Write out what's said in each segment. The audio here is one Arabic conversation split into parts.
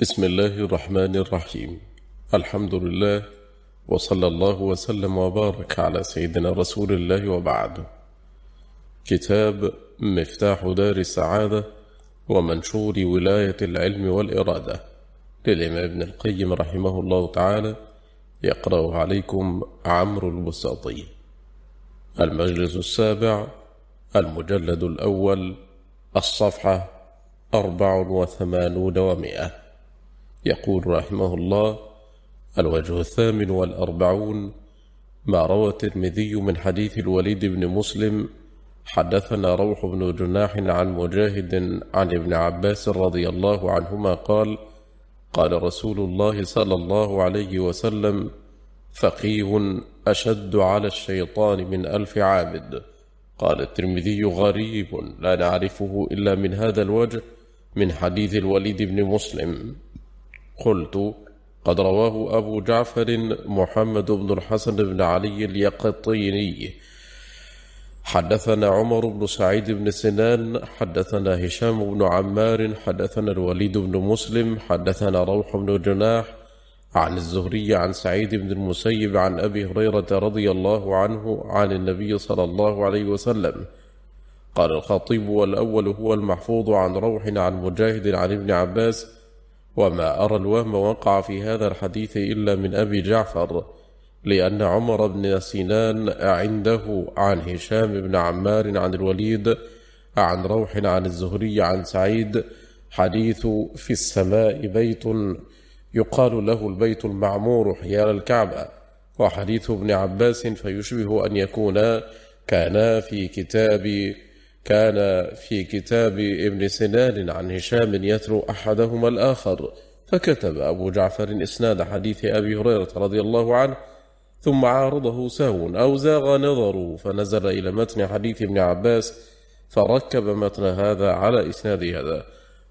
بسم الله الرحمن الرحيم. الحمد لله وصلى الله وسلم وبارك على سيدنا رسول الله وبعد. كتاب مفتاح دار السعادة ومنشور ولاية العلم والإرادة للإمام ابن القيم رحمه الله تعالى يقرأ عليكم عمرو البساطي. المجلس السابع المجلد الأول الصفحة أربع وثمانون ومئة. يقول رحمه الله الوجه الثامن والأربعون ما روى الترمذي من حديث الوليد بن مسلم حدثنا روح بن جناح عن مجاهد عن ابن عباس رضي الله عنهما قال قال رسول الله صلى الله عليه وسلم فقيه أشد على الشيطان من ألف عابد. قال الترمذي غريب لا نعرفه إلا من هذا الوجه من حديث الوليد بن مسلم. قلت قد رواه أبو جعفر محمد بن الحسن بن علي اليقطيني. حدثنا عمر بن سعيد بن سنان حدثنا هشام بن عمار حدثنا الوليد بن مسلم حدثنا روح بن جناح عن الزهري عن سعيد بن المسيب عن أبي هريرة رضي الله عنه عن النبي صلى الله عليه وسلم. قال الخطيب والأول هو المحفوظ عن روح عن مجاهد عن ابن عباس وما أرى الوهم وقع في هذا الحديث إلا من أبي جعفر لأن عمر بن سنان عنده عن هشام بن عمار عن الوليد عن روح عن الزهري عن سعيد حديث في السماء بيت يقال له البيت المعمور حيال الكعبة وحديث ابن عباس فيشبه أن يكون كانا في كتاب كان في كتاب ابن سنان عن هشام يتلو أحدهما الآخر فكتب أبو جعفر إسناد حديث أبي هريرة رضي الله عنه ثم عارضه سهو أو زاغ نظره فنزل إلى متن حديث ابن عباس فركب متن هذا على إسناد هذا.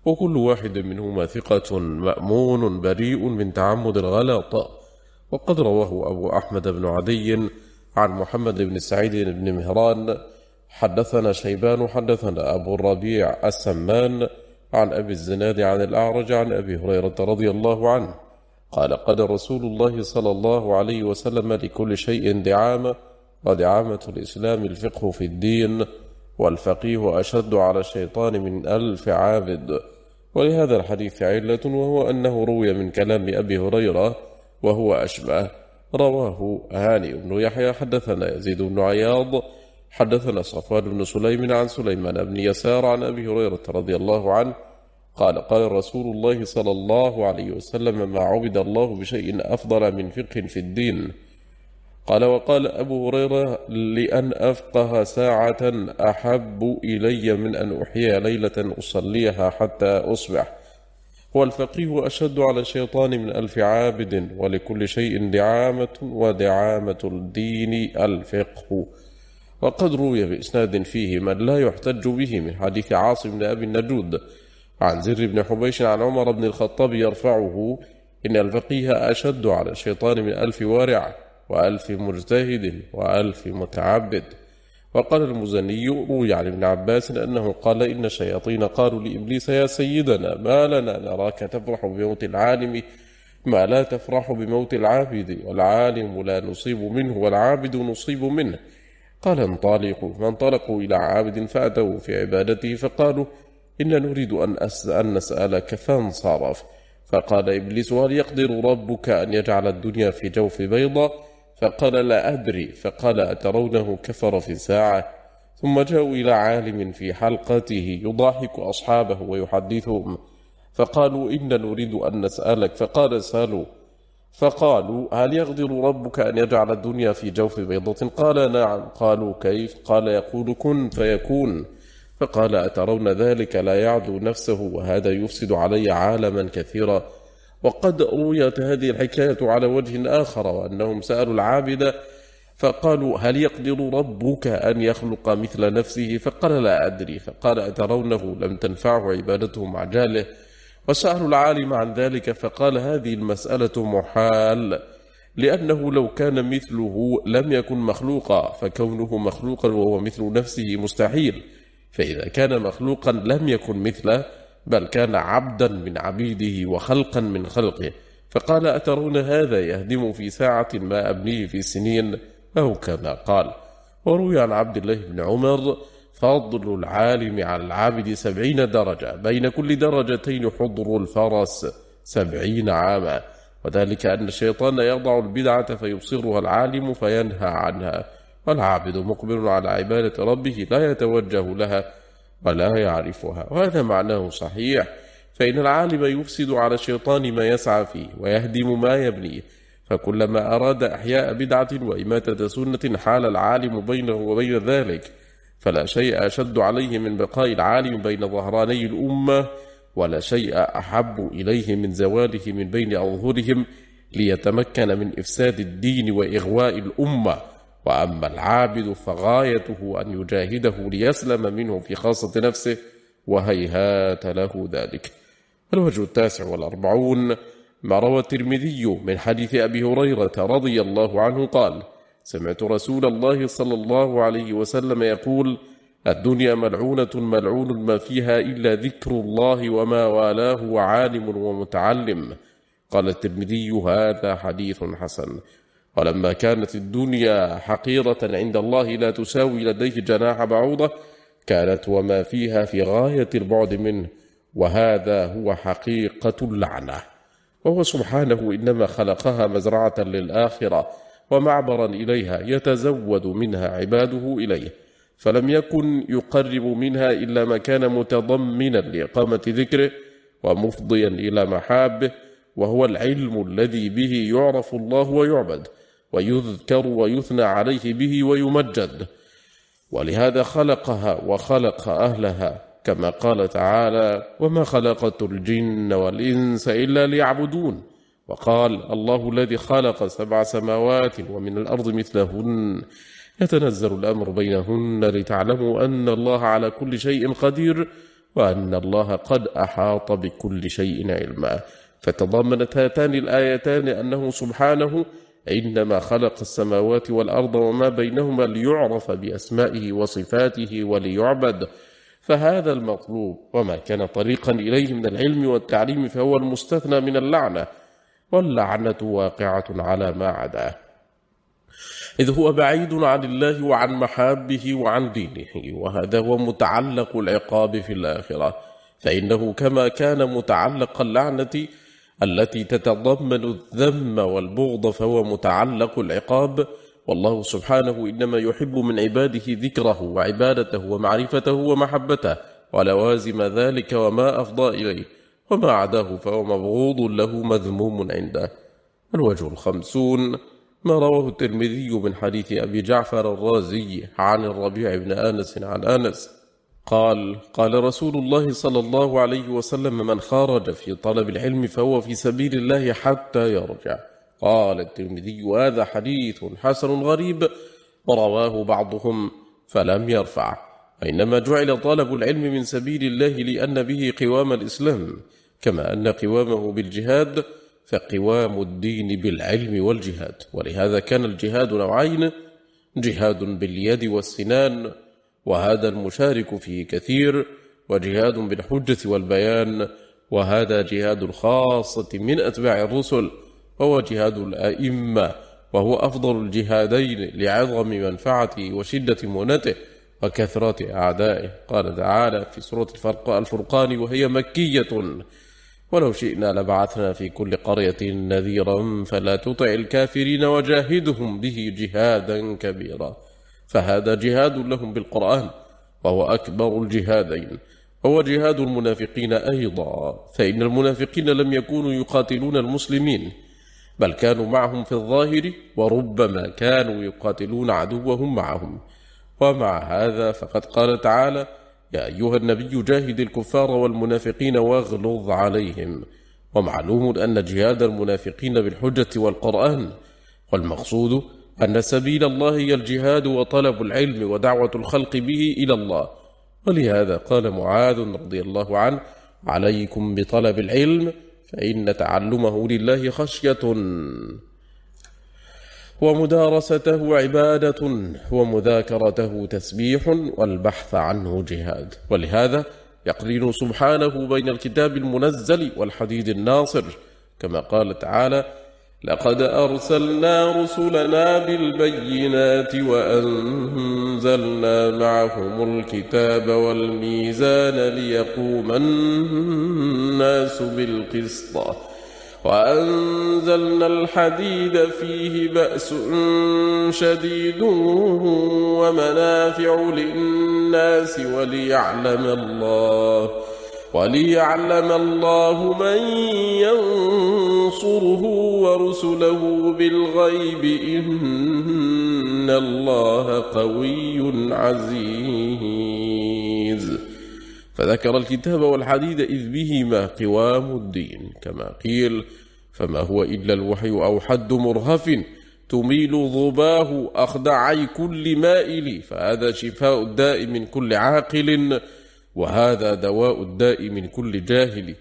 وكل واحد منهما ثقة مأمون بريء من تعمد الغلط. وقد رواه أبو أحمد بن عدي عن محمد بن سعيد بن مهران حدثنا شيبان حدثنا أبو الربيع السمان عن أبي الزناد عن الأعرج عن أبي هريرة رضي الله عنه. قال قال رسول الله صلى الله عليه وسلم لكل شيء دعامة ودعامة الإسلام الفقه في الدين والفقيه أشد على الشيطان من ألف عابد. ولهذا الحديث علة وهو أنه روي من كلام أبي هريرة وهو أشبه. رواه هاني بن يحيى حدثنا يزيد بن عياض حدثنا صفوان بن سليم عن سليمان بن يسار عن أبي هريرة رضي الله عنه قال قال رسول الله صلى الله عليه وسلم ما عبد الله بشيء أفضل من فقه في الدين. قال وقال أبو هريرة لأن أفقه ساعة أحب إلي من أن أحيي ليلة أصليها حتى أصبح. والفقيه أشد على الشيطان من ألف عابد ولكل شيء دعامة ودعامة الدين الفقه. وقد روي بإسناد فيه من لا يحتج به من حديث عاصم بن أبي النجود عن زر بن حبيش عن عمر بن الخطاب يرفعه إن الفقيه أشد على الشيطان من ألف وارع وألف مجتهد وألف متعبد. وقال المزني روي عن ابن عباس أنه قال إن الشياطين قالوا لإبليس يا سيدنا ما لنا نراك تفرح بموت العالم ما لا تفرح بموت العابد والعالم لا نصيب منه والعابد نصيب منه. قال انطلقوا فانطلقوا إلى عابد فأتوا في عبادته فقالوا إن نريد أن, نسألك فانصرف. فقال إبليس هل يقدر ربك أن يجعل الدنيا في جوف بيضة فقال لا أدري. فقال أترونه كفر في ساعة؟ ثم جاءوا إلى عالم في حلقته يضاحك أصحابه ويحدثهم. فقالوا إن نريد أن نسألك. فقال سألوا. فقالوا هل يقدر ربك أن يجعل الدنيا في جوف بيضة؟ قال نعم. قالوا كيف؟ قال يقول كن فيكون. فقال أترون ذلك لا يعدو نفسه؟ وهذا يفسد علي عالما كثيرا. وقد رويت هذه الحكاية على وجه آخر وأنهم سألوا العابد فقالوا هل يقدر ربك أن يخلق مثل نفسه؟ فقال لا أدري. فقال أترونه لم تنفعه عبادته مع جاله وسألوا العالم عن ذلك فقال هذه المسألة محال لأنه لو كان مثله لم يكن مخلوقا فكونه مخلوقا وهو مثل نفسه مستحيل. فإذا كان مخلوقا لم يكن مثله بل كان عبدا من عبيده وخلقا من خلقه. فقال أترون هذا يهدم في ساعة ما أبنيه في سنين؟ أو كما قال. وروي عن عبد الله بن عمر فضل العالم على العابد سبعين درجة بين كل درجتين حضر الفرس سبعين عاما. وذلك أن الشيطان يضع البدعة فيبصرها العالم فينهى عنها. والعابد مقبل على عبادة ربه لا يتوجه لها ولا يعرفها. وهذا معناه صحيح. فإن العالم يفسد على الشيطان ما يسعى فيه ويهدم ما يبنيه فكلما أراد أحياء بدعة وإماتة سنة حال العالم بينه وبين ذلك فلا شيء أشد عليه من بقاء العالم بين ظهراني الأمة ولا شيء أحب إليه من زواله من بين أظهرهم ليتمكن من إفساد الدين وإغواء الأمة. وأما العابد فغايته أن يجاهده ليسلم منه في خاصة نفسه وهيهات له ذلك. الوجه التاسع والأربعون ما روى الترمذي من حديث أبي هريرة رضي الله عنه قال سمعت رسول الله صلى الله عليه وسلم يقول الدنيا ملعونة ملعون ما فيها إلا ذكر الله وما والاه وعالم ومتعلم. قال الترمذي هذا حديث حسن. ولما كانت الدنيا حقيرة عند الله لا تساوي لديه جناح بعوضة كانت وما فيها في غاية البعد منه وهذا هو حقيقة اللعنة. وهو سبحانه إنما خلقها مزرعة للآخرة. ومعبرا إليها يتزود منها عباده إليه فلم يكن يقرب منها إلا ما كان متضمنا لإقامة ذكره ومفضيا إلى محابه وهو العلم الذي به يعرف الله ويعبد ويذكر ويثنى عليه به ويمجد. ولهذا خلقها وخلق أهلها كما قال تعالى وما خلقت الجن والإنس إلا ليعبدون وقال الله الذي خلق سبع سماوات ومن الأرض مثلهن يتنزل الأمر بينهن لتعلموا أن الله على كل شيء قدير وأن الله قد أحاط بكل شيء علما. فتضمنت هاتان الآيتان أنه سبحانه إنما خلق السماوات والأرض وما بينهما ليعرف بأسمائه وصفاته وليعبد. فهذا المطلوب. وما كان طريقا إليه من العلم والتعليم فهو المستثنى من اللعنة. واللعنة واقعة على ما عداه إذ هو بعيد عن الله وعن محابه وعن دينه وهذا هو متعلق العقاب في الآخرة. فإنه كما كان متعلق اللعنة التي تتضمن الذم والبغض فهو متعلق العقاب. والله سبحانه إنما يحب من عباده ذكره وعبادته ومعرفته ومحبته ولوازم ذلك وما أفضى إليه. وما عداه فهو مبغوض له مذموم عنده. الوجه الخمسون ما رواه الترمذي من حديث أبي جعفر الرازي عن الربيع بن آنس عن آنس. قال قال رسول الله صلى الله عليه وسلم من خرج في طلب العلم فهو في سبيل الله حتى يرجع. قال الترمذي هذا حديث حسن غريب. ورواه بعضهم فلم يرفع. وإنما جعل طلب العلم من سبيل الله لأن به قوام الإسلام كما أن قوامه بالجهاد فقوام الدين بالعلم والجهاد. ولهذا كان الجهاد نوعين جهاد باليد والسنان وهذا المشارك فيه كثير وجهاد بالحجة والبيان وهذا جهاد الخاصة من أتباع الرسل وهو جهاد الأئمة وهو أفضل الجهادين لعظم منفعته وشدة مونته وكثرة أعدائه. قال تعالى في سورة الفرقان وهي مكية. ولو شئنا لبعثنا في كل قرية نذيرا فلا تطع الكافرين وجاهدهم به جهادا كبيرا. فهذا جهاد لهم بالقرآن وهو أكبر الجهادين. هو جهاد المنافقين أيضا فإن المنافقين لم يكونوا يقاتلون المسلمين بل كانوا معهم في الظاهر وربما كانوا يقاتلون عدوهم معهم. ومع هذا فقد قال تعالى يا أيها النبي جاهد الكفار والمنافقين واغلظ عليهم. ومعلوم أن جهاد المنافقين بالحجة والقرآن والمقصود أن سبيل الله هي الجهاد وطلب العلم ودعوة الخلق به إلى الله. ولهذا قال معاذ رضي الله عنه عليكم بطلب العلم فإن تعلمه لله خشية. ومدارسته عبادة ومذاكرته تسبيح والبحث عنه جهاد. ولهذا يقرن سبحانه بين الكتاب المنزل والحديد الناصر كما قال تعالى لقد أرسلنا رسلنا بالبينات وأنزلنا معهم الكتاب والميزان ليقوم الناس بالقسط وأنزلنا الحديد فيه بأس شديد ومنافع للناس وليعلم الله وليعلم الله من ينصره ورسله بالغيب. إن الله قوي عزيز. فذكر الكتاب والحديد إذ بهما قوام الدين. كما قيل فما هو إلا الوحي أو حد مرهف تميل ظباه أخدعي كل مائل فهذا شفاء الداء من كل عاقل وهذا دواء الداء من كل جاهل.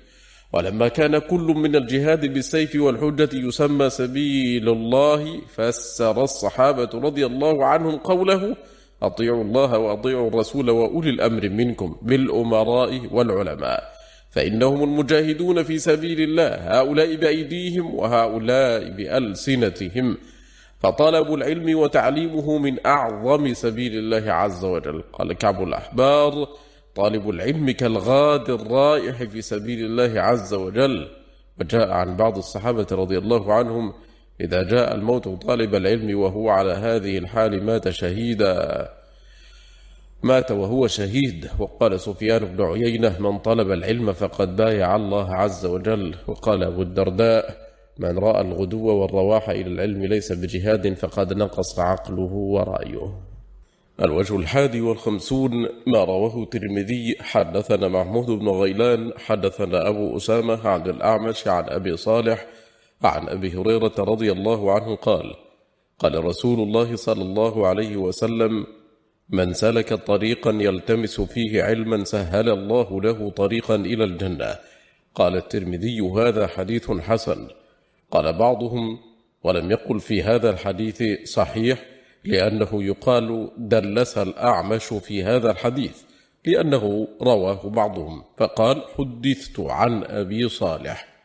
ولما كان كل من الجهاد بالسيف والحجة يسمى سبيل الله فسر الصحابة رضي الله عنهم قوله أطيعوا الله وأطيعوا الرسول وأولي الأمر منكم بالأمراء والعلماء. فإنهم المجاهدون في سبيل الله هؤلاء بأيديهم وهؤلاء بألسنتهم. فطلب العلم وتعليمه من أعظم سبيل الله عز وجل. قال كعب الأحبار طالب العلم كالغاد الرائح في سبيل الله عز وجل. وجاء عن بعض الصحابة رضي الله عنهم إذا جاء الموت طالب العلم وهو على هذه الحال مات شهيدا. مات وهو شهيد. وقال سفيان بن عيينة من طلب العلم فقد بايع الله عز وجل. وقال أبو الدرداء من رأى الغدو والرواح إلى العلم ليس بجهاد فقد نقص عقله ورأيه. الوجه الحادي والخمسون ما رواه الترمذي حدثنا محمود بن غيلان حدثنا أبو أسامة عن الأعمش عن أبي صالح عن أبي هريرة رضي الله عنه قال قال رسول الله صلى الله عليه وسلم من سلك طريقا يلتمس فيه علما سهل الله له طريقا إلى الجنة قال الترمذي هذا حديث حسن قال بعضهم ولم يقل في هذا الحديث صحيح لأنه يقال دلس الأعمش في هذا الحديث لأنه رواه بعضهم فقال حدثت عن أبي صالح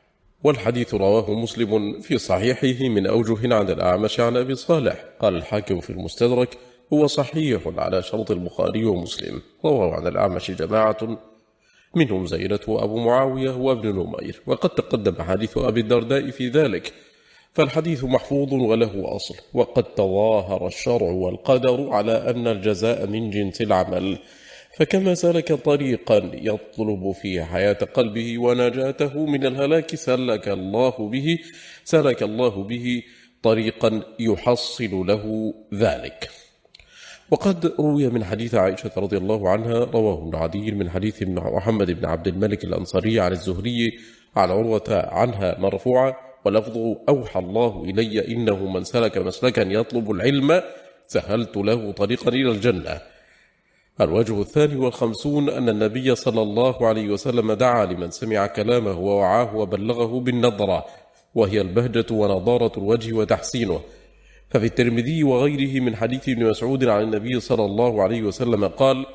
والحديث رواه مسلم في صحيحه من أوجه عن الأعمش عن أبي صالح. قال الحاكم في المستدرك هو صحيح على شرط البخاري ومسلم. رواه عن الأعمش جماعة. منهم زينة وأبو معاوية وابن نمير. وقد تقدم حديث أبي الدرداء في ذلك. فالحديث محفوظ وله أصل. وقد تظاهر الشرع والقدر على أن الجزاء من جنس العمل. فكما سلك طريقا يطلب فيه حياة قلبه ونجاته من الهلاك سلك الله به سلك الله به طريقا يحصل له ذلك. وقد روي من حديث عائشة رضي الله عنها رواه ابن عدي من حديث محمد بن عبد الملك الأنصاري عن الزهري عن عروة عنها مرفوعة ولفظه أوحى الله إلي إنه من سلك مسلكا يطلب العلم سهلت له طريقا إلى الجنة. الوجه الثاني والخمسون أن النبي صلى الله عليه وسلم دعا لمن سمع كلامه ووعاه وبلغه بالنظرة وهي البهجة ونضارة الوجه وتحسينه. ففي الترمذي وغيره من حديث ابن مسعود عن النبي صلى الله عليه وسلم قال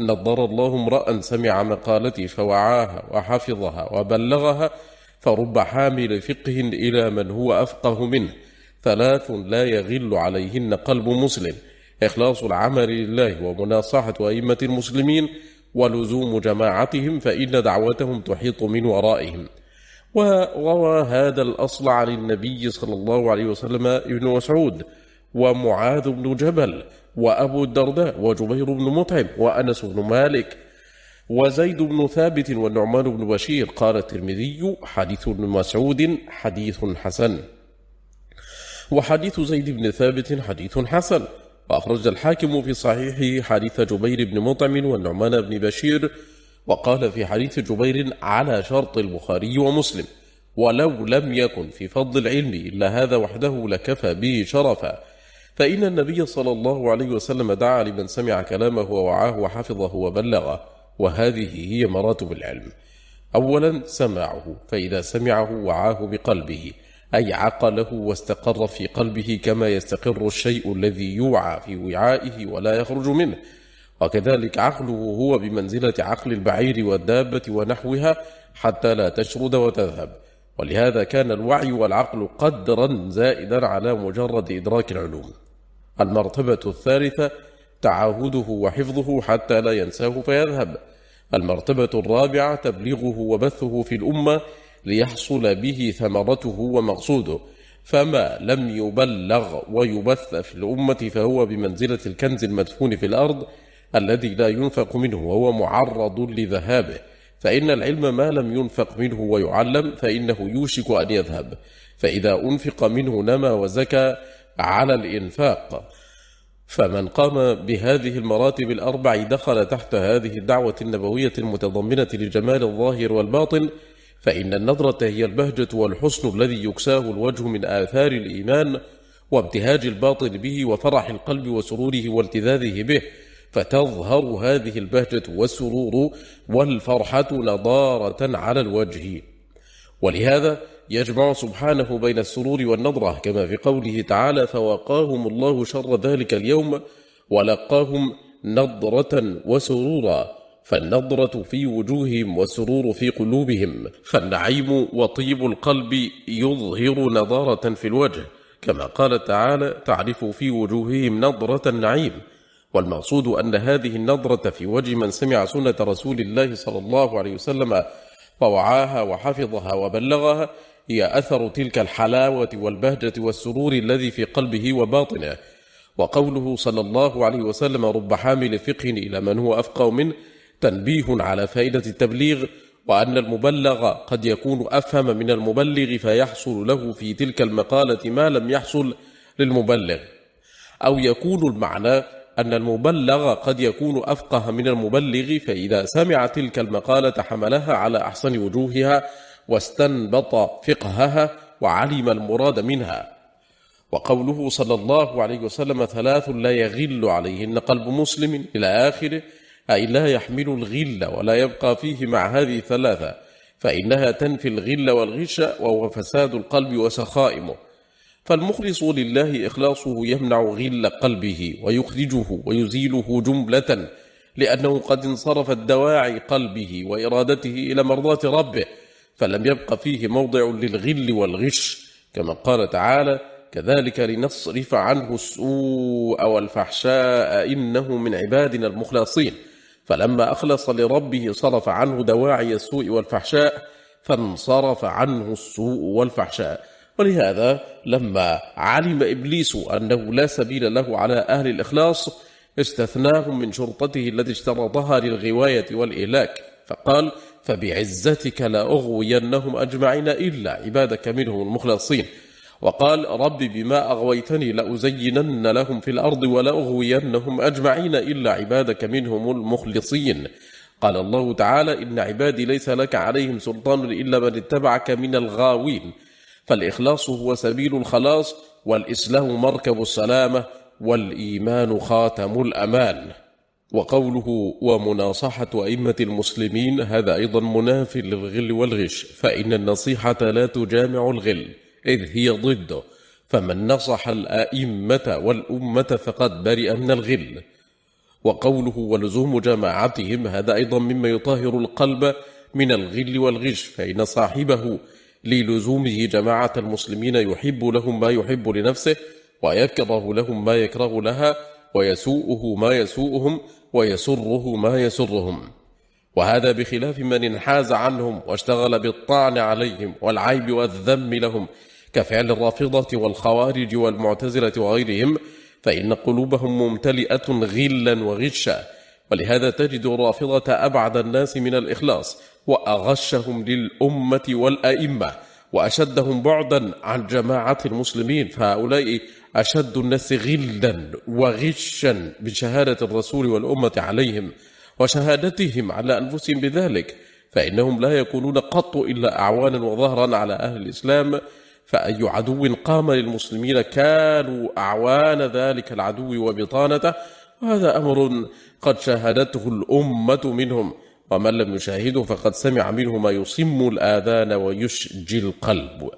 نظر الله امرأ سمع مقالتي فوعاها وحفظها وبلغها فرب حامل فقه إلى من هو أفقه منه ثلاث لا يغل عليهن قلب مسلم. إخلاص العمل لله ومناصحة أئمة المسلمين ولزوم جماعتهم فإن دعوتهم تحيط من ورائهم. وروى هذا الأصل عن النبي صلى الله عليه وسلم ابن مسعود ومعاذ بن جبل وأبو الدرداء وجبير بن مطعم وأنس بن مالك وزيد بن ثابت والنعمان بن بشير. قال الترمذي حديث ابن مسعود حديث حسن. وحديث زيد بن ثابت حديث حسن. وأخرج الحاكم في صحيحه حديث جبير بن مطعم والنعمان بن بشير وقال في حديث جبير على شرط البخاري ومسلم ولو لم يكن في فضل العلم إلا هذا وحده لكفى به شرفا. فإن النبي صلى الله عليه وسلم دعا لمن سمع كلامه ووعاه وحفظه وبلغه وهذه هي مراتب العلم. أولا سماعه فإذا سمعه وعاه بقلبه. أي عقله واستقر في قلبه كما يستقر الشيء الذي يوعى في وعائه ولا يخرج منه. وكذلك عقله هو بمنزلة عقل البعير والدابة ونحوها حتى لا تشرد وتذهب. ولهذا كان الوعي والعقل قدرا زائدا على مجرد إدراك العلوم. المرتبة الثالثة تعاهده وحفظه حتى لا ينساه فيذهب. المرتبة الرابعة تبليغه وبثه في الأمة ليحصل به ثمرته ومقصوده فما لم يبلغ ويبث في الأمة فهو بمنزلة الكنز المدفون في الأرض الذي لا ينفق منه وهو معرض لذهابه. فإن العلم ما لم ينفق منه ويعلم فإنه يوشك أن يذهب. فإذا أنفق منه نما وزكى على الإنفاق. فمن قام بهذه المراتب الأربع دخل تحت هذه الدعوة النبوية المتضمنة لجمال الظاهر والباطن فإن النظرة هي البهجة والحسن الذي يكساه الوجه من آثار الإيمان وابتهاج الباطن به وفرح القلب وسروره والتذاذه به فتظهر هذه البهجة والسرور والفرحة نضارة على الوجه. ولهذا يجمع سبحانه بين السرور والنظرة كما في قوله تعالى فوقاهم الله شر ذلك اليوم ولقاهم نضرة وسرورا. فالنضرة في وجوههم والسرور في قلوبهم فالنعيم وطيب القلب يظهر نضارة في الوجه. كما قال تعالى تعرف في وجوههم نضرة النعيم. والمقصود أن هذه النظرة في وجه من سمع سنة رسول الله صلى الله عليه وسلم فوعاها وحفظها وبلغها هي أثر تلك الحلاوة والبهجة والسرور الذي في قلبه وباطنه. وقوله صلى الله عليه وسلم رب حامل فقه إلى من هو أفقه منه تنبيه على فائدة التبليغ وأن المبلغ قد يكون أفهم من المبلغ فيحصل له في تلك المقالة ما لم يحصل للمبلغ. أو يكون المعنى أن المبلغ قد يكون أفقه من المبلغ فإذا سمع تلك المقالة حملها على أحسن وجوهها واستنبط فقهها وعلم المراد منها. وقوله صلى الله عليه وسلم ثلاث لا يغل عليهن قلب مسلم إلى آخره أي لا يحمل الغل ولا يبقى فيه مع هذه الثلاثة فإنها تنفي الغل والغش وهو فساد القلب وسخائمه. فالمخلص لله إخلاصه يمنع غل قلبه ويخرجه ويزيله جملة لأنه قد انصرفت دواعي قلبه وإرادته إلى مرضاة ربه فلم يبق فيه موضع للغل والغش. كما قال تعالى كذلك لنصرف عنه السوء والفحشاء إنه من عبادنا المخلصين فلما أخلص لربه صرف عنه دواعي السوء والفحشاء فانصرف عنه السوء والفحشاء. ولهذا لما علم إبليس أنه لا سبيل له على أهل الإخلاص استثناهم من شرطته التي اشترطها للغواية والإهلاك. فقال فبعزتك لأغوينهم أجمعين إلا عبادك منهم المخلصين. وقال رب بما أغويتني لأزينن لهم في الأرض ولأغوينهم أجمعين إلا عبادك منهم المخلصين. قال الله تعالى إن عبادي ليس لك عليهم سلطان إلا من اتبعك من الغاوين. فالإخلاص هو سبيل الخلاص والإسلام مركب السلامة والإيمان خاتم الأمان. وقوله ومناصحة أئمة المسلمين هذا أيضا مناف للغل والغش فإن النصيحة لا تجامع الغل. إذ هي ضده فمن نصح الآئمة والأمة فقد برئ من الغل. وقوله ولزوم جماعتهم هذا أيضا مما يطهر القلب من الغل والغش فإن صاحبه للزومه جماعة المسلمين يحب لهم ما يحب لنفسه ويكره لهم ما يكره لها ويسوءه ما يسوءهم ويسره ما يسرهم. وهذا بخلاف من انحاز عنهم واشتغل بالطعن عليهم والعيب والذم لهم. كفعل الرافضة والخوارج والمعتزلة وغيرهم فإن قلوبهم ممتلئة غلا وغشا ولهذا تجد الرافضة أبعد الناس من الإخلاص وأغشهم للأمة والأئمة وأشدهم بعدا عن جماعة المسلمين فهؤلاء أشد الناس غلا وغشا بشهادة الرسول والأمة عليهم وشهادتهم على أنفسهم بذلك فإنهم لا يكونون قط إلا أعوانا وظهرا على أهل الإسلام فأي عدو قام للمسلمين كانوا أعوان ذلك العدو وبطانته وهذا أمر قد شاهدته الأمة منهم ومن لم يشاهده فقد سمع منه ما يصم الآذان ويشجي القلب.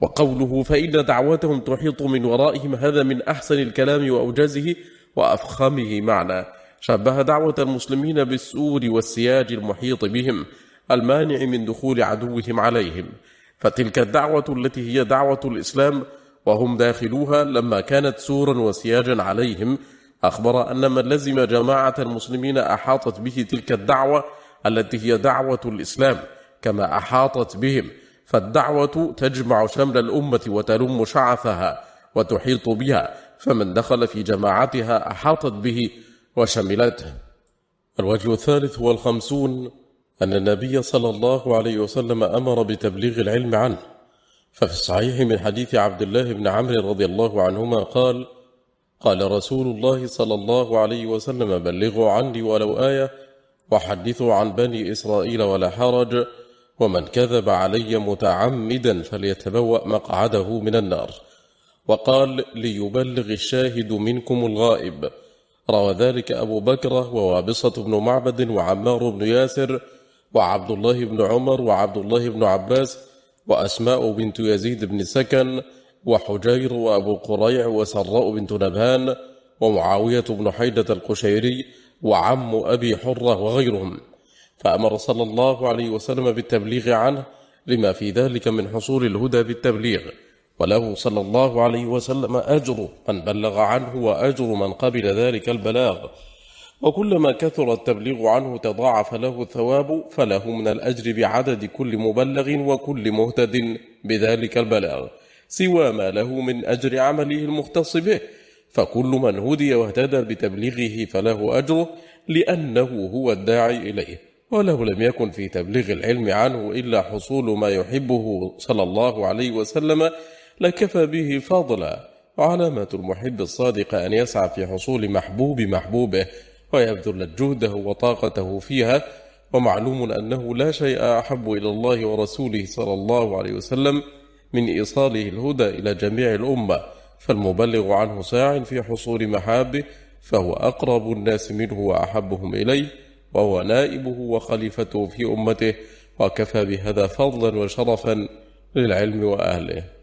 وقوله فإن دعوتهم تحيط من ورائهم هذا من أحسن الكلام وأوجزه وأفخمه معنى. شبه دعوة المسلمين بالسور والسياج المحيط بهم المانع من دخول عدوهم عليهم. فتلك الدعوة التي هي دعوة الإسلام وهم داخلوها لما كانت سورا وسياجا عليهم أخبر أن من لزم جماعة المسلمين أحاطت به تلك الدعوة التي هي دعوة الإسلام كما أحاطت بهم. فالدعوة تجمع شمل الأمة وتلم شعثها وتحيط بها فمن دخل في جماعتها أحاطت به وشملته. الوجه الثالث والخمسون أن النبي صلى الله عليه وسلم أمر بتبليغ العلم عنه. ففي الصحيح من حديث عبد الله بن عمرو رضي الله عنهما قال قال رسول الله صلى الله عليه وسلم بلغوا عني ولو آية وحدثوا عن بني إسرائيل ولا حرج ومن كذب علي متعمدا فليتبوأ مقعده من النار. وقال ليبلغ الشاهد منكم الغائب. روى ذلك أبو بكر ووابصة بن معبد وعمار بن ياسر وعبد الله بن عمر وعبد الله بن عباس وأسماء بنت يزيد بن سكن وحجير وأبو قريع وسراء بنت نبهان ومعاوية بن حيدة القشيري وعم أبي حرة وغيرهم. فأمر صلى الله عليه وسلم بالتبليغ عنه لما في ذلك من حصول الهدى بالتبليغ. وله صلى الله عليه وسلم أجر من بلغ عنه وأجر من قبل ذلك البلاغ. وكلما كثر التبليغ عنه تضاعف له الثواب فله من الأجر بعدد كل مبلغ وكل مهتد بذلك البلاغ سوى ما له من أجر عمله المختص به فكل من هدي واهتدى بتبليغه فله أجره لأنه هو الداعي إليه ولو لم يكن في تبليغ العلم عنه إلا حصول ما يحبه صلى الله عليه وسلم لكفى به فضلا وعلامة المحب الصادق أن يسعى في حصول محبوب محبوبه ويبذل جهده وطاقته فيها ومعلوم أنه لا شيء أحب إلى الله ورسوله صلى الله عليه وسلم من إيصاله الهدى إلى جميع الأمة فالمبلغ عنه ساع في حصول محابه فهو أقرب الناس منه وأحبهم إليه وهو نائبه وخليفته في أمته وكفى بهذا فضلا وشرفا للعلم وأهله.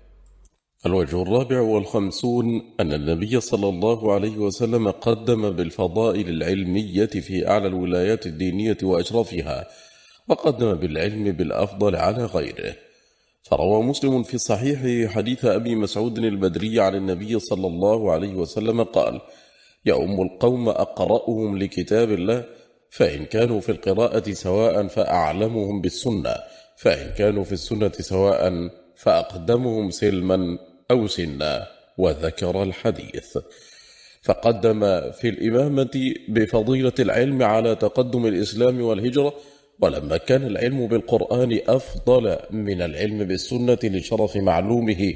الوجه الرابع والخمسون أن النبي صلى الله عليه وسلم قدم بالفضائل العلمية في أعلى الولايات الدينية وأشرفها وقدم بالعلم بالأفضل على غيره. فروى مسلم في صحيح حديث أبي مسعود البدري عن النبي صلى الله عليه وسلم قال يأم القوم أقرأهم لكتاب الله فإن كانوا في القراءة سواء فأعلمهم بالسنة فإن كانوا في السنة سواء فأقدمهم سلما أو سنا وذكر الحديث. فقدم في الإمامة بفضيلة العلم على تقدم الإسلام والهجرة ولما كان العلم بالقرآن أفضل من العلم بالسنة لشرف معلومه.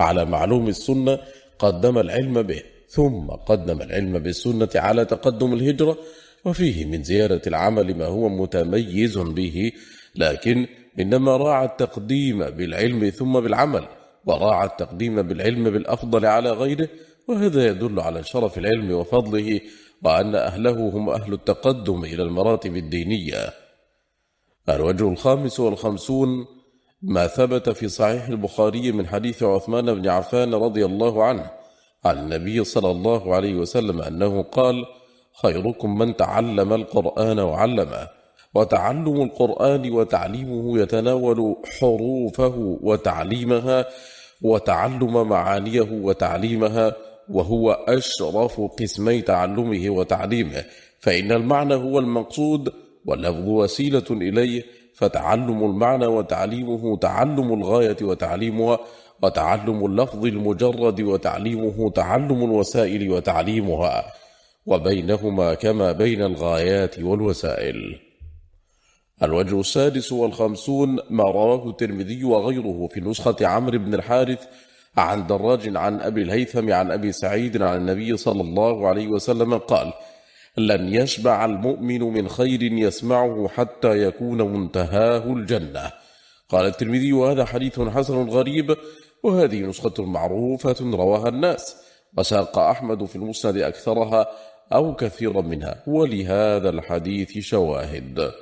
على معلوم السنة قدم العلم به ثم قدم العلم بالسنة على تقدم الهجرة. وفيه من زيادة العمل ما هو متميز به لكن إنما راعى التقديم بالعلم ثم بالعمل وراعى التقديم بالعلم بالأفضل على غيره وهذا يدل على شرف العلم وفضله وأن أهله هم أهل التقدم إلى المراتب الدينية. الوجه الخامس والخمسون ما ثبت في صحيح البخاري من حديث عثمان بن عفان رضي الله عنه عن النبي صلى الله عليه وسلم أنه قال خيركم من تعلم القرآن وعلمه وتعلم القرآن وتعليمه يتناول حروفه وتعليمها وتعلم معانيه وتعليمها وهو أشرف قسمي تعلمه وتعليمه. فإن المعنى هو المقصود واللفظ وسيلة إليه فتعلم المعنى وتعليمه تعلم الغاية وتعليمها وتعلم اللفظ المجرد وتعليمه تعلم الوسائل وتعليمها وبينهما كما بين الغايات والوسائل. الوجه السادس والخمسون ما رواه الترمذي وغيره في نسخة عمرو بن الحارث عن دراج عن أبي الهيثم عن أبي سعيد عن النبي صلى الله عليه وسلم قال لن يشبع المؤمن من خير يسمعه حتى يكون منتهاه الجنة قال الترمذي وهذا حديث حسن غريب وهذه نسخة معروفة رواها الناس وساق أحمد في المسند أكثرها أو كثيرا منها ولهذا الحديث شواهد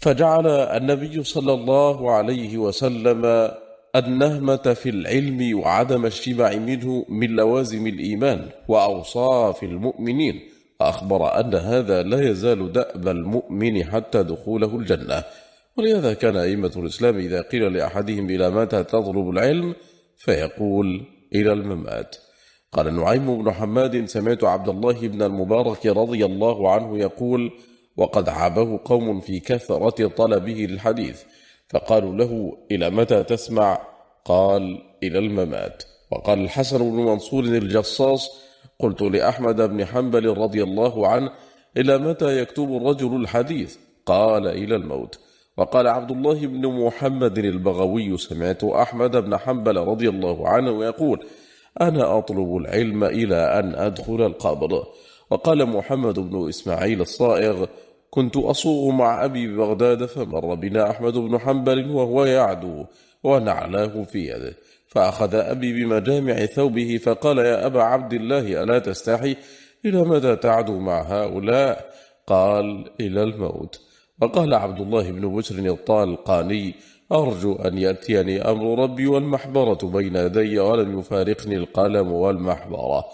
فجعل النبي صلى الله عليه وسلم النهمة في العلم وعدم الشبع منه من لوازم الإيمان وأوصاف المؤمنين أخبر أن هذا لا يزال دأب المؤمن حتى دخوله الجنة. ولهذا كان أئمة الإسلام إذا قيل لأحدهم إلى متى تطلب العلم فيقول إلى الممات. قال نعيم بن حماد سمعت عبد الله بن المبارك رضي الله عنه يقول وقد عابه قوم في كثرة طلبه للحديث فقالوا له إلى متى تسمع؟ قال إلى الممات. وقال الحسن بن منصور الجصاص قلت لأحمد بن حنبل رضي الله عنه إلى متى يكتب الرجل الحديث؟ قال إلى الموت. وقال عبد الله بن محمد البغوي سمعت أحمد بن حنبل رضي الله عنه يقول أنا أطلب العلم إلى أن أدخل القبر. وقال محمد بن إسماعيل الصائغ كنت أصوغ مع أبي بغداد فمر بنا أحمد بن حنبل وهو يعدو ونعلاه في يده. فأخذ أبي بمجامع ثوبه فقال يا أبا عبد الله ألا تستحي؟ إلى ماذا تعدو مع هؤلاء؟ قال إلى الموت. وقال عبد الله بن بشر الطالقاني أرجو أن يأتيني أمر ربي والمحبرة بين يدي ولم يفارقني القلم والمحبرة.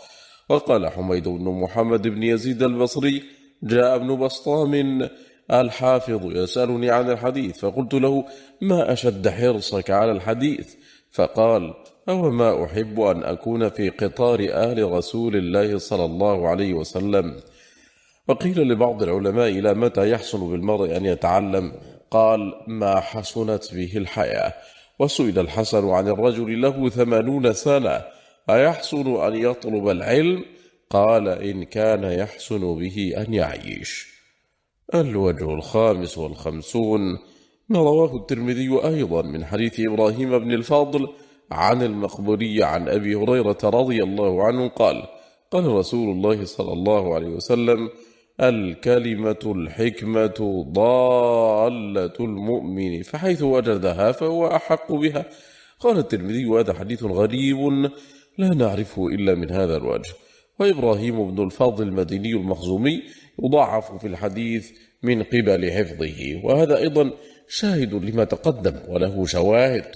وقال حميد بن محمد بن يزيد البصري جاء ابن بسطام الحافظ يسألني عن الحديث فقلت له ما أشد حرصك على الحديث؟ فقال أو ما أحب أن أكون في قطار آل رسول الله صلى الله عليه وسلم. وقيل لبعض العلماء إلى متى يحسن بالمرء أن يتعلم؟ قال ما حسنت به الحياة. وسئل الحسن عن الرجل له ثمانون سنة أيحسن أن يطلب العلم قال إن كان يحسن به أن يعيش. الوجه الخامس والخمسون. ما رواه الترمذي أيضا من حديث إبراهيم بن الفاضل عن المقبوري عن أبي هريرة رضي الله عنه قال قال رسول الله صلى الله عليه وسلم الكلمة الحكمة ضالة المؤمن فحيث وجدها فهو أحق بها. قال الترمذي هذا حديث غريب لا نعرفه إلا من هذا الوجه. وإبراهيم بن الفضل المديني المخزومي يضاعف في الحديث من قبل حفظه. وهذا أيضا شاهد لما تقدم وله شواهد.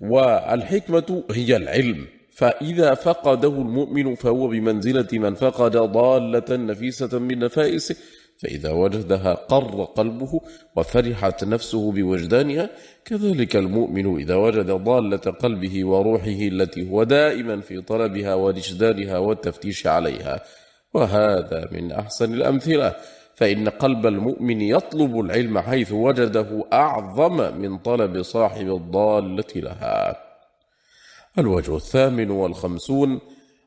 والحكمة هي العلم. فإذا فقده المؤمن فهو بمنزلة من فقد ضالة نفيسة من نفائسه فإذا وجدها قر قلبه وفرحت نفسه بوجدانها كذلك المؤمن إذا وجد ضالة قلبه وروحه التي هو دائما في طلبها ونشدانها والتفتيش عليها. وهذا من أحسن الأمثلة. فإن قلب المؤمن يطلب العلم حيث وجده أعظم من طلب صاحب الضالة لها. الوجه الثامن والخمسون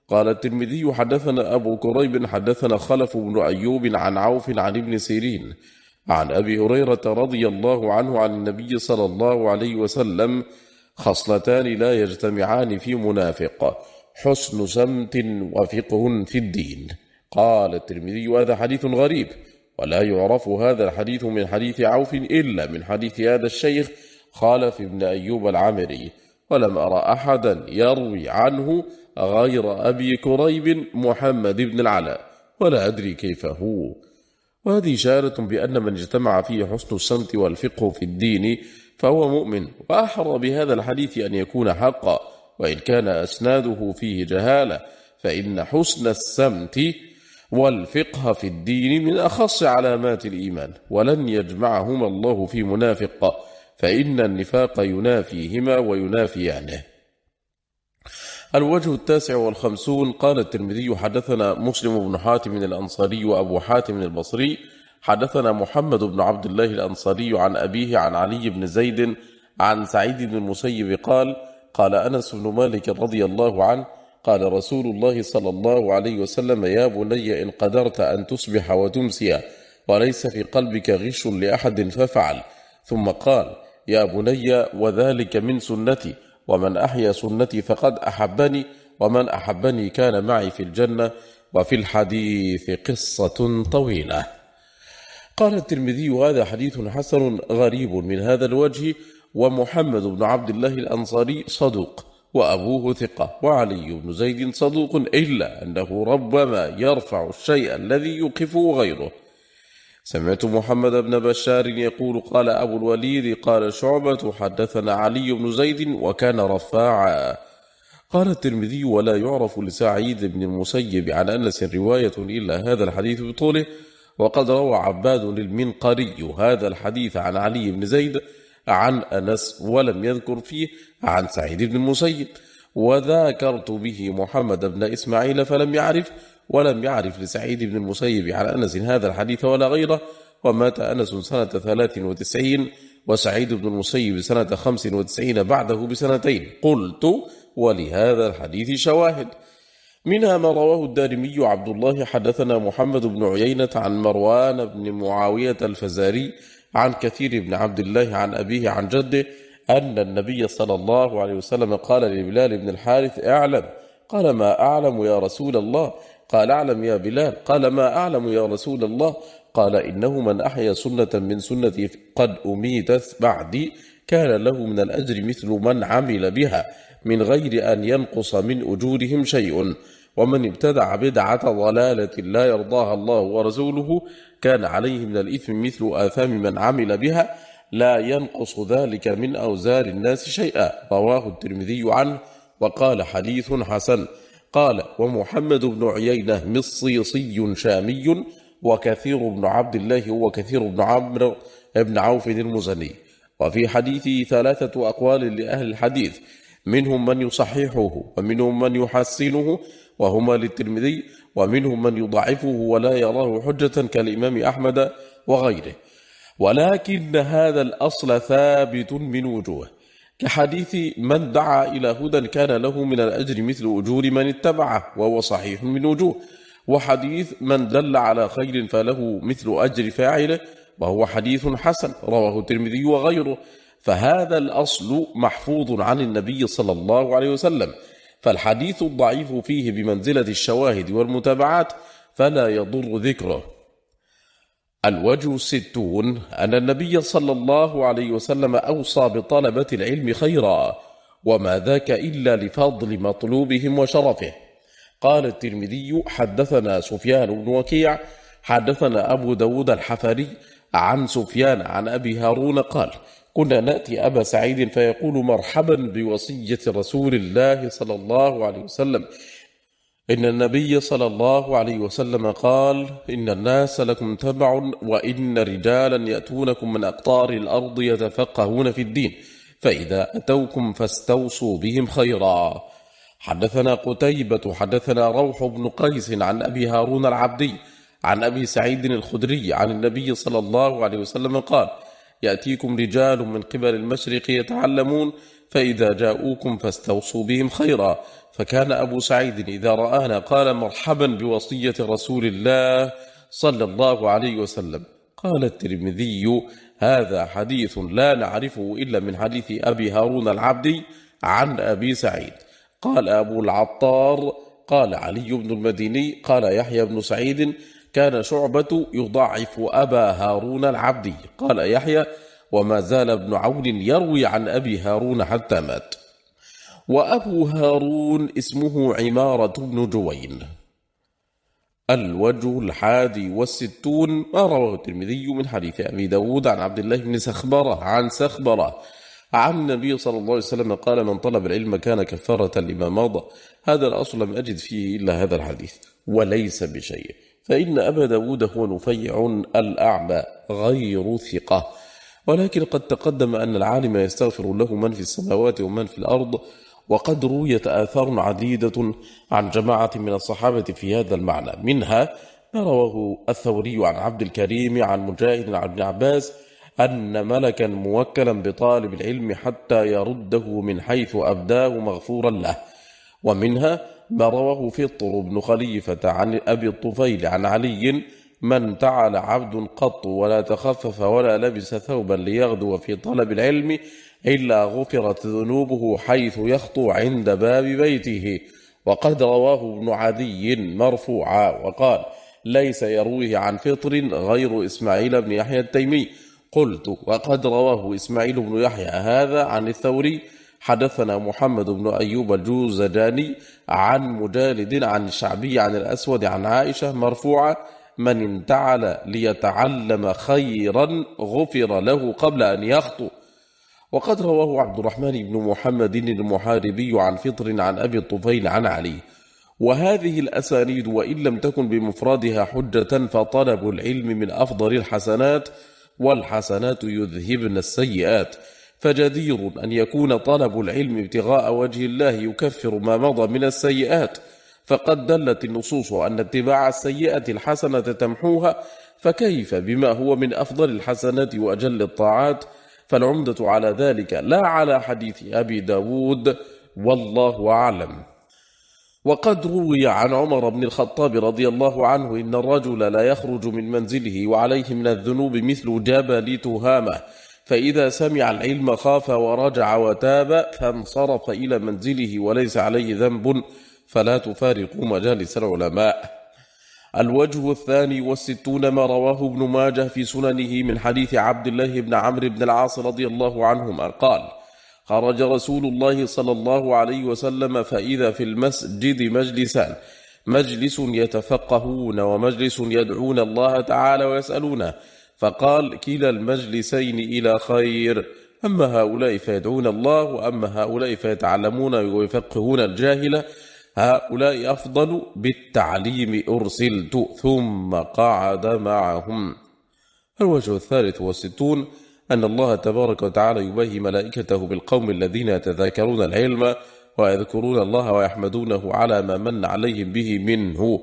قال الترمذي حدثنا أبو كريب حدثنا خلف بن أيوب عن عوف عن ابن سيرين عن أبي هريرة رضي الله عنه عن النبي صلى الله عليه وسلم خصلتان لا يجتمعان في منافق حسن سمت وفقه في الدين. قال الترمذي هذا حديث غريب ولا يعرف هذا الحديث من حديث عوف إلا من حديث هذا الشيخ خالف ابن أيوب العمري ولم أرى أحدا يروي عنه غير أبي كريب محمد بن العلاء ولا أدري كيف هو. وهذه إشارة بأن من اجتمع فيه حسن السمت والفقه في الدين فهو مؤمن وأحرى بهذا الحديث أن يكون حقا وإن كان أسناده فيه جهالة فإن حسن السمت والفقه في الدين من أخص علامات الإيمان ولن يجمعهما الله في منافق فإن النفاق ينافيهما وينافيانه. الوجه التاسع والخمسون قال الترمذي حدثنا مسلم بن حاتم الأنصاري وأبو حاتم البصري حدثنا محمد بن عبد الله الأنصاري عن أبيه عن علي بن زيد عن سعيد بن المسيب قال قال أنس بن مالك رضي الله عنه قال رسول الله صلى الله عليه وسلم يا بني إن قدرت أن تصبح وتمسي وليس في قلبك غش لأحد ففعل ثم قال يا بني وذلك من سنتي. ومن أحيا سنتي فقد أحبني ومن أحبني كان معي في الجنة وفي الحديث قصة طويلة. قال الترمذي هذا حديث حسن غريب من هذا الوجه ومحمد بن عبد الله الأنصاري صدوق وأبوه ثقة وعلي بن زيد صدوق إلا أنه ربما يرفع الشيء الذي يوقفه غيره. سمعت محمد بن بشار يقول قال أبو الوليد قال شعبة حدثنا علي بن زيد وكان رفاعا. قال الترمذي ولا يعرف لسعيد بن المسيب عن أنس رواية إلا هذا الحديث بطوله. وقد روى عباد المنقري هذا الحديث عن علي بن زيد عن أنس ولم يذكر فيه عن سعيد بن المسيب. وذاكرت به محمد بن إسماعيل فلم يعرف ولم يعرف لسعيد بن المسيب عن أنس هذا الحديث ولا غيره ومات أنس سنة 93 وسعيد بن المسيب سنة 95 بعده بسنتين. قلت ولهذا الحديث شواهد. منها ما رواه الدارمي عبد الله حدثنا محمد بن عيينة عن مروان بن معاوية الفزاري عن كثير بن عبد الله عن أبيه عن جده أن النبي صلى الله عليه وسلم قال لبلال بن الحارث اعلم. قال ما أعلم يا رسول الله. قال أعلم يا بلال. قال ما أعلم يا رسول الله؟ قال إنه من أحيا سنة من سنتي قد أميتت بعدي. كان له من الأجر مثل من عمل بها من غير أن ينقص من أجورهم شيء. ومن ابتدع بدعة ضلالة لا يرضاها الله ورسوله كان عليه من الإثم مثل آثام من عمل بها لا ينقص ذلك من أوزار الناس شيئا. رواه الترمذي عنه وقال حديث حسن. قال ومحمد بن عيينة مصيصي شامي وكثير بن عبد الله هو كثير بن عمرو بن عوف المزني. وفي حديثه ثلاثة أقوال لأهل الحديث منهم من يصححه ومنهم من يحسنه وهما للترمذي ومنهم من يضعفه ولا يراه حجة كالإمام أحمد وغيره. ولكن هذا الأصل ثابت من وجوه. كحديث من دعا إلى هدى كان له من الأجر مثل أجور من اتبعه وهو صحيح من وجوه. وحديث من دل على خير فله مثل أجر فاعله وهو حديث حسن رواه الترمذي وغيره. فهذا الأصل محفوظ عن النبي صلى الله عليه وسلم. فالحديث الضعيف فيه بمنزلة الشواهد والمتابعات فلا يضر ذكره. الوجه الستون أن النبي صلى الله عليه وسلم أوصى بطلبة العلم خيرا وما ذاك إلا لفضل مطلوبهم وشرفه. قال الترمذي حدثنا سفيان بن وكيع حدثنا أبو داود الحفري عن سفيان عن أبي هارون قال كنا نأتي أبا سعيد فيقول مرحبا بوصية رسول الله صلى الله عليه وسلم إن النبي صلى الله عليه وسلم قال إن الناس لكم تبع وإن رجالا يأتونكم من أقطار الأرض يتفقهون في الدين فإذا أتوكم فاستوصوا بهم خيرا. حدثنا قتيبة حدثنا روح بن قيس عن أبي هارون العبدي عن أبي سعيد الخدري عن النبي صلى الله عليه وسلم قال يأتيكم رجال من قبل المشرق يتعلمون فإذا جاءوكم فاستوصوا بهم خيرا. فكان أبو سعيد إذا رآنا قال مرحبا بوصية رسول الله صلى الله عليه وسلم. قال الترمذي هذا حديث لا نعرفه إلا من حديث أبي هارون العبدي عن أبي سعيد. قال أبو العطار قال علي بن المديني قال يحيى بن سعيد كان شعبة يضعف أبا هارون العبدي. قال يحيى وما زال ابن عون يروي عن أبي هارون حتى مات. وأبو هارون اسمه عمارة بن جوين. الوجه الحادي والستون ما رواه الترمذي من حديث أبي داود عن عبد الله بن سخبرة عن سخبرة. عن النبي صلى الله عليه وسلم قال من طلب العلم كان كفارة لما مضى. هذا الأصل لم أجد فيه إلا هذا الحديث وليس بشيء. فإن أبا داود هو نفيع الأعمى غير ثقة. ولكن قد تقدم أن العالم يستغفر له من في السماوات ومن في الأرض وقد رويت آثار عديدة عن جماعة من الصحابة في هذا المعنى. منها ما رواه الثوري عن عبد الكريم عن مجاهد عن ابن عباس أن ملكا موكلا بطالب العلم حتى يرده من حيث أبداه مغفورا له. ومنها ما رواه فطر بن خليفة عن أبي الطفيل عن علي من تعال عبد قط ولا تخفف ولا لبس ثوبا ليغدو في طلب العلم إلا غفرت ذنوبه حيث يخطو عند باب بيته. وقد رواه ابن عدي مرفوعا وقال ليس يرويه عن فطر غير إسماعيل بن يحيى التيمي. قلت وقد رواه إسماعيل بن يحيى هذا عن الثوري. حدثنا محمد بن أيوب الجوزجاني عن مجالد عن الشعبي عن الأسود عن عائشة مرفوعة من انتعل ليتعلم خيرا غفر له قبل أن يخطو وقد رواه عبد الرحمن بن محمد المحاربي عن فطر عن أبي الطفيل عن علي. وهذه الأسانيد وإن لم تكن بمفردها حجة فطلب العلم من أفضل الحسنات والحسنات يذهبن السيئات. فجدير أن يكون طلب العلم ابتغاء وجه الله يكفر ما مضى من السيئات. فقد دلت النصوص أن اتباع السيئة الحسنة تمحوها فكيف بما هو من أفضل الحسنات وأجل الطاعات؟ فالعمدة على ذلك لا على حديث أبي داود والله أعلم. وقد روي عن عمر بن الخطاب رضي الله عنه إن الرجل لا يخرج من منزله وعليه من الذنوب مثل جبل تهامة فإذا سمع العلم خاف ورجع وتاب فانصرف إلى منزله وليس عليه ذنب فلا تفارقوا مجالس العلماء. الوجه الثاني والستون ما رواه ابن ماجه في سننه من حديث عبد الله بن عمرو بن العاص رضي الله عنهما. قال خرج رسول الله صلى الله عليه وسلم فإذا في المسجد مجلسان. مجلس يتفقهون ومجلس يدعون الله تعالى ويسألونه. فقال كلا المجلسين إلى خير. أما هؤلاء فيدعون الله وأما هؤلاء فيتعلمون ويفقهون الجاهلة هؤلاء أفضل بالتعليم أرسلت ثم قعد معهم. الوجه الثالث والستون أن الله تبارك وتعالى يباهي ملائكته بالقوم الذين يتذاكرون العلم ويذكرون الله ويحمدونه على ما من عليهم به منه.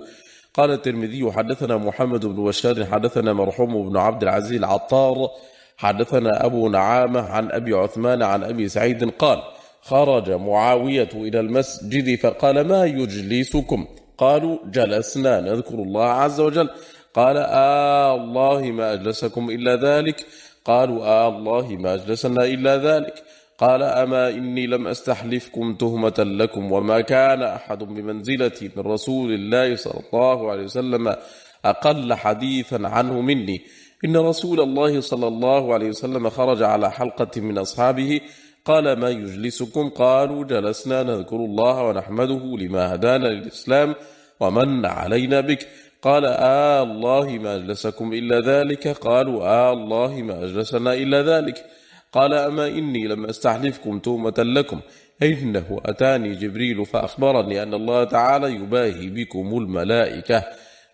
قال الترمذي حدثنا محمد بن بشار حدثنا مرحوم بن عبد العزيز العطار حدثنا أبو نعامة عن أبي عثمان عن أبي سعيد قال خرج معاوية إلى المسجد فقال ما يجلسكم؟ قالوا جلسنا نذكر الله عز وجل. قال آه الله ما أجلسكم إلا ذلك. قالوا آه الله ما أجلسنا إلا ذلك. قال أما إني لم أستحلفكم تهمة لكم وما كان أحد بمنزلتي من رسول الله صلى الله عليه وسلم أقل حديثا عنه مني. إن رسول الله صلى الله عليه وسلم خرج على حلقة من أصحابه قال ما يجلسكم؟ قالوا جلسنا نذكر الله ونحمده لما هدانا للإسلام ومن علينا بك. قال آه الله ما أجلسكم إلا ذلك. قالوا آه الله ما أجلسنا إلا ذلك. قال أما إني لم أستحلفكم تومة لكم؟ إنه أتاني جبريل فأخبرني أن الله تعالى يباهي بكم الملائكة.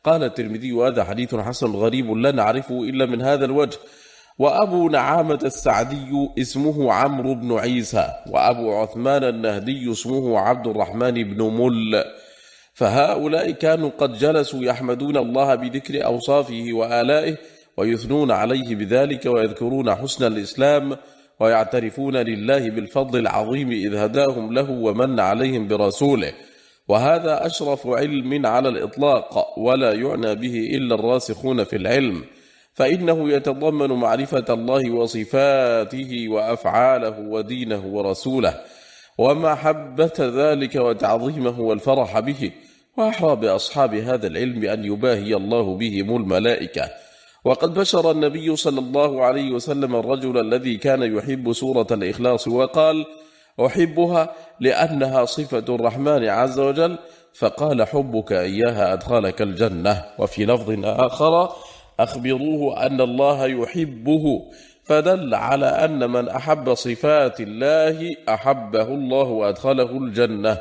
قال الترمذي هذا حديث حسن غريب لا نعرفه إلا من هذا الوجه. وأبو نعامة السعدي اسمه عمرو بن عيسى وأبو عثمان النهدي اسمه عبد الرحمن بن مل. فهؤلاء كانوا قد جلسوا يحمدون الله بذكر أوصافه وآلائه ويثنون عليه بذلك ويذكرون حسن الإسلام ويعترفون لله بالفضل العظيم إذ هداهم له ومن عليهم برسوله. وهذا أشرف علم على الإطلاق ولا يعنى به إلا الراسخون في العلم. فإنه يتضمن معرفة الله وصفاته وأفعاله ودينه ورسوله ومحبة ذلك وتعظيمه والفرح به. وأحرى بأصحاب هذا العلم أن يباهي الله بهم الملائكة. وقد بشر النبي صلى الله عليه وسلم الرجل الذي كان يحب سورة الإخلاص وقال أحبها لأنها صفة الرحمن عز وجل. فقال حبك إياها أدخلك الجنة. وفي لفظ آخر أخبروه أن الله يحبه فدل على أن من أحب صفات الله أحبه الله وأدخله الجنة.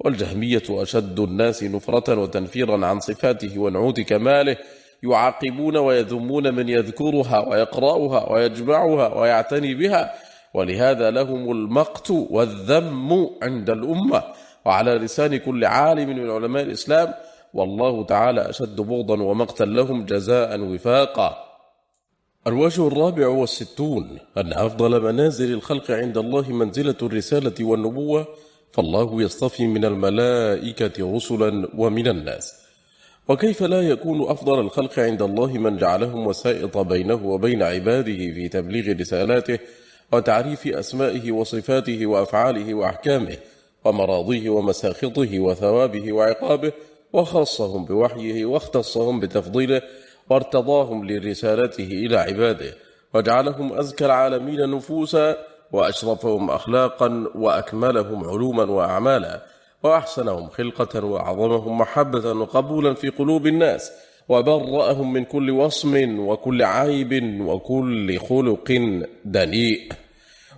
والجهمية أشد الناس نفرة وتنفيرا عن صفاته ونعوت كماله. يعاقبون ويذمون من يذكرها ويقرأها ويجمعها ويعتني بها. ولهذا لهم المقت والذم عند الأمة. وعلى لسان كل عالم من علماء الإسلام والله تعالى أشد بغضا ومقتا لهم جزاء وفاقا. الوجه الرابع والستون أن أفضل منازل الخلق عند الله منزلة الرسالة والنبوة فالله يصطفي من الملائكة رسلا ومن الناس. وكيف لا يكون أفضل الخلق عند الله من جعلهم وسائط بينه وبين عباده في تبليغ رسالاته وتعريف أسمائه وصفاته وأفعاله وأحكامه ومراضيه ومساخطه وثوابه وعقابه؟ وخصهم بوحيه واختصهم بتفضيله وارتضاهم لرسالته إلى عباده وجعلهم أزكى العالمين نفوسا وأشرفهم أخلاقا وأكملهم علوما وأعمالا وأحسنهم خلقة وأعظمهم محبة وقبولا في قلوب الناس وبرأهم من كل وصم وكل عيب وكل خلق دنيء.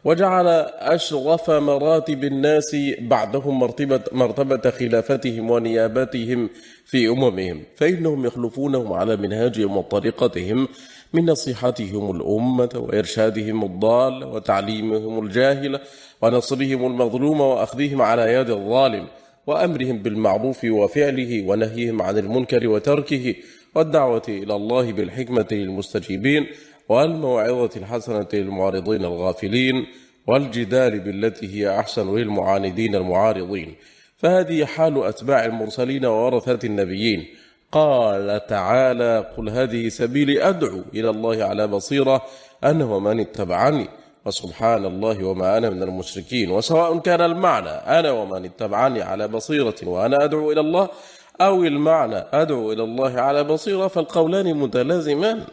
وجعل أشرف مراتب الناس بعدهم مرتبة, مرتبة خلافتهم ونيابتهم في أممهم فإنهم يخلفونهم على منهاجهم وطريقتهم من نصيحتهم الأمة وإرشادهم الضال وتعليمهم الجاهل ونصرهم المظلوم وأخذهم على يد الظالم وأمرهم بالمعروف وفعله ونهيهم عن المنكر وتركه والدعوة إلى الله بالحكمة للمستجيبين والموعظة الحسنة للمعارضين الغافلين والجدال بالتي هي أحسن للمعاندين المعارضين. فهذه حال أتباع المرسلين وورثة النبيين. قال تعالى قل هذه سبيلي أدعو إلى الله على بصيرة أنا ومن اتبعني. وسبحان الله وما أنا من المشركين. وسواء كان المعنى أنا ومن اتبعني على بصيرة وأنا أدعو إلى الله أو المعنى أدعو إلى الله على بصيرة فالقولان متلازمان.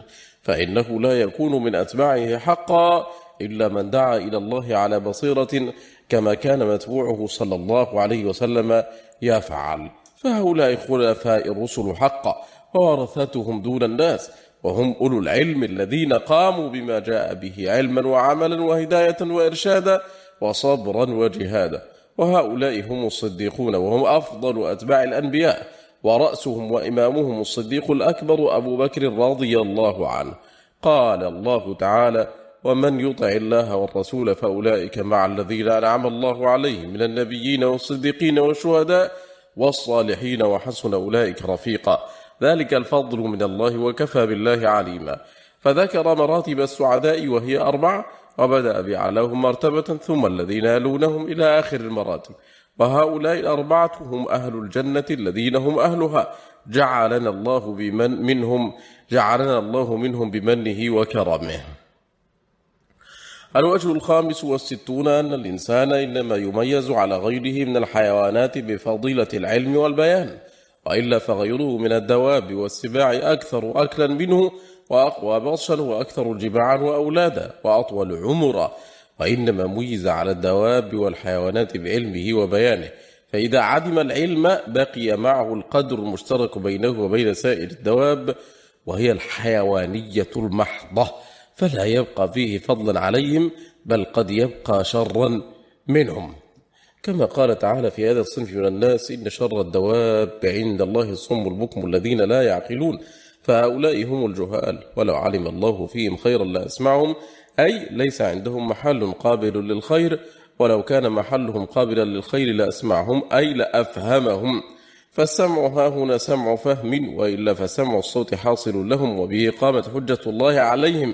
فإنه لا يكون من أتباعه حقا إلا من دعا إلى الله على بصيرة كما كان متبوعه صلى الله عليه وسلم يفعل فهؤلاء خلفاء الرسل حقا وورثتهم دون الناس وهم أولو العلم الذين قاموا بما جاء به علما وعملا وهداية وإرشادا وصبرا وجهادا. وهؤلاء هم الصديقون وهم أفضل أتباع الأنبياء. ورأسهم وإمامهم الصديق الأكبر أبو بكر رضي الله عنه. قال الله تعالى ومن يطع الله والرسول فأولئك مع الذين أنعم الله عليهم من النبيين والصديقين والشهداء والصالحين وحسن أولئك رفيقا. ذلك الفضل من الله وكفى بالله عليما. فذكر مراتب السعداء وهي أربع وبدأ بعلاهم مرتبة ثم الذين يلونهم إلى آخر المراتب. وهؤلاء الأربعة هم أهل الجنة الذين هم أهلها. جعلنا الله بمن منهم جعلنا الله منهم بمنه وكرمه. الوجه الخامس والستون أن الإنسان إنما يميز على غيره من الحيوانات بفضيلة العلم والبيان وإلا فغيره من الدواب والسباع أكثر أكلا منه وأقوى بطشا وأكثر جماعا وأولادا وأطول عمرا. وإنما ميز على الدواب والحيوانات بعلمه وبيانه. فإذا عدم العلم بقي معه القدر المشترك بينه وبين سائر الدواب وهي الحيوانية المحضة فلا يبقى فيه فضلا عليهم بل قد يبقى شرا منهم. كما قال تعالى في هذا الصنف من الناس إن شر الدواب عند الله الصم البكم الذين لا يعقلون. فهؤلاء هم الجهال ولو علم الله فيهم خيرا لأسمعهم. أي ليس عندهم محل قابل للخير ولو كان محلهم قابلا للخير لأسمعهم أي لأفهمهم. فالسمع ها هنا سمع فهم وإلا فسمع الصوت حاصل لهم وبه قامت حجة الله عليهم.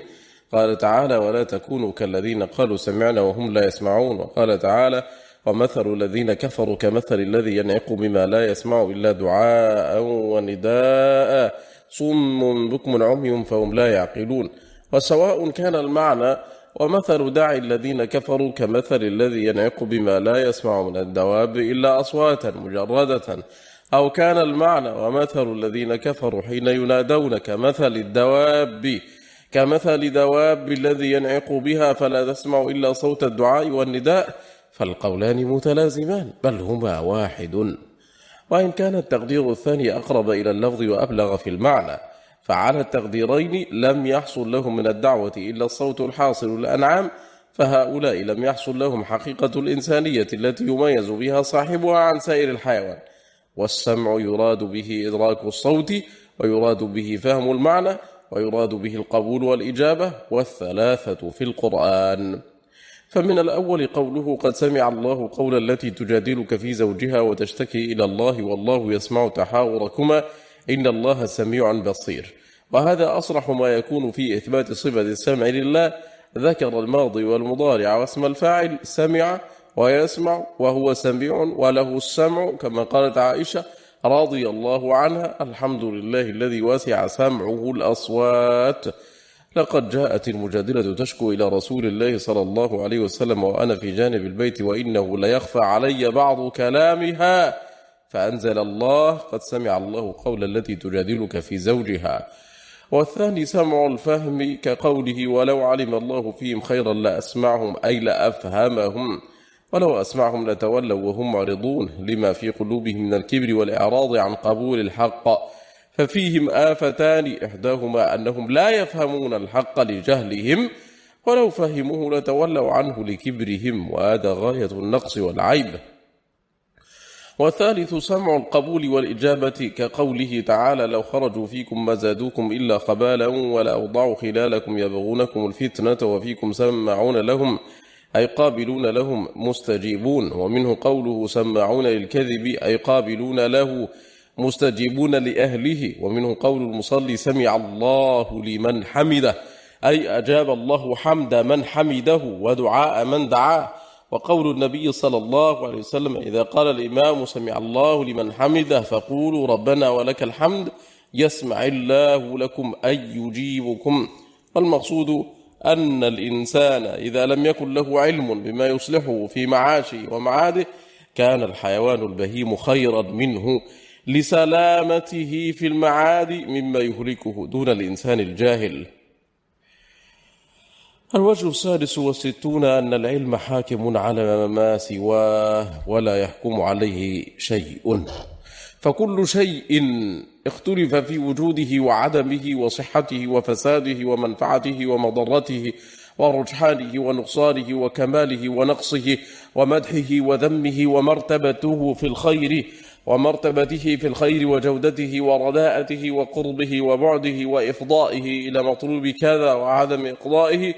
قال تعالى ولا تكونوا كالذين قالوا سمعنا وهم لا يسمعون وقال تعالى ومثل الذين كفروا كمثل الذي ينعق بما لا يسمع إلا دعاء ونداء صم بكم عمي فهم لا يعقلون وسواء كان المعنى ومثل داعي الذين كفروا كمثل الذي ينعق بما لا يسمع من الدواب إلا أصواتا مجردة. أو كان المعنى ومثل الذين كفروا حين ينادون كمثل الدواب كمثل دواب الذي ينعق بها فلا تسمع إلا صوت الدعاء والنداء فالقولان متلازمان بل هما واحد. وإن كان التقدير الثاني أقرب إلى اللفظ وأبلغ في المعنى فعلى التقديرين لم يحصل لهم من الدعوة إلا الصوت الحاصل للأنعام فهؤلاء لم يحصل لهم حقيقة الإنسانية التي يميز بها صاحبها عن سائر الحيوان. والسمع يراد به إدراك الصوت ويراد به فهم المعنى ويراد به القبول والإجابة والثلاثة في القرآن. فمن الأول قوله قد سمع الله قول التي تجادلك في زوجها وتشتكي إلى الله والله يسمع تحاوركما إن الله سميع بصير. وهذا أصرح ما يكون في إثبات صفة السمع لله. ذكر الماضي والمضارع واسم الفاعل سمع ويسمع وهو سميع وله السمع كما قالت عائشة رضي الله عنها الحمد لله الذي وسع سمعه الأصوات. لقد جاءت المجادلة تشكو إلى رسول الله صلى الله عليه وسلم وأنا في جانب البيت وإنه ليخفى علي بعض كلامها. فأنزل الله قد سمع الله قول التي تجادلك في زوجها. والثاني سمع الفهم كقوله ولو علم الله فيهم خيرا لأسمعهم أي لأفهمهم. ولو أسمعهم لتولوا وهم معرضون لما في قلوبهم من الكبر والإعراض عن قبول الحق. ففيهم آفتان إحداهما أنهم لا يفهمون الحق لجهلهم ولو فهموه لتولوا عنه لكبرهم وهذا غاية النقص والعيب. والثالث سمع القبول والإجابة كقوله تعالى لو خرجوا فيكم ما زادوكم إلا خبالا ولا أوضعوا خلالكم يبغونكم الفتنة وفيكم سمعون لهم أي قابلون لهم مستجيبون. ومنه قوله سمعون للكذب أي قابلون له مستجيبون لأهله. ومنه قول المصلي سمع الله لمن حمده. أي أجاب الله حمد من حمده ودعاء من دعاه. وقول النبي صلى الله عليه وسلم إذا قال الإمام سمع الله لمن حمده فقولوا ربنا ولك الحمد يسمع الله لكم أي يجيبكم. والمقصود أن الإنسان إذا لم يكن له علم بما يصلحه في معاشه ومعاده كان الحيوان البهيم خيرا منه لسلامته في المعاد مما يهلكه دون الإنسان الجاهل. الوجه السادس والستون أن العلم حاكم على ما سواه ولا يحكم عليه شيء. فكل شيء اختلف في وجوده وعدمه وصحته وفساده ومنفعته ومضرته ورجحانه ونقصانه وكماله ونقصه ومدحه وذمه ومرتبته في الخير ومرتبته في الخير وجودته ورداءته وقربه وبعده وإفضائه إلى مطلوب كذا وعدم إقضائه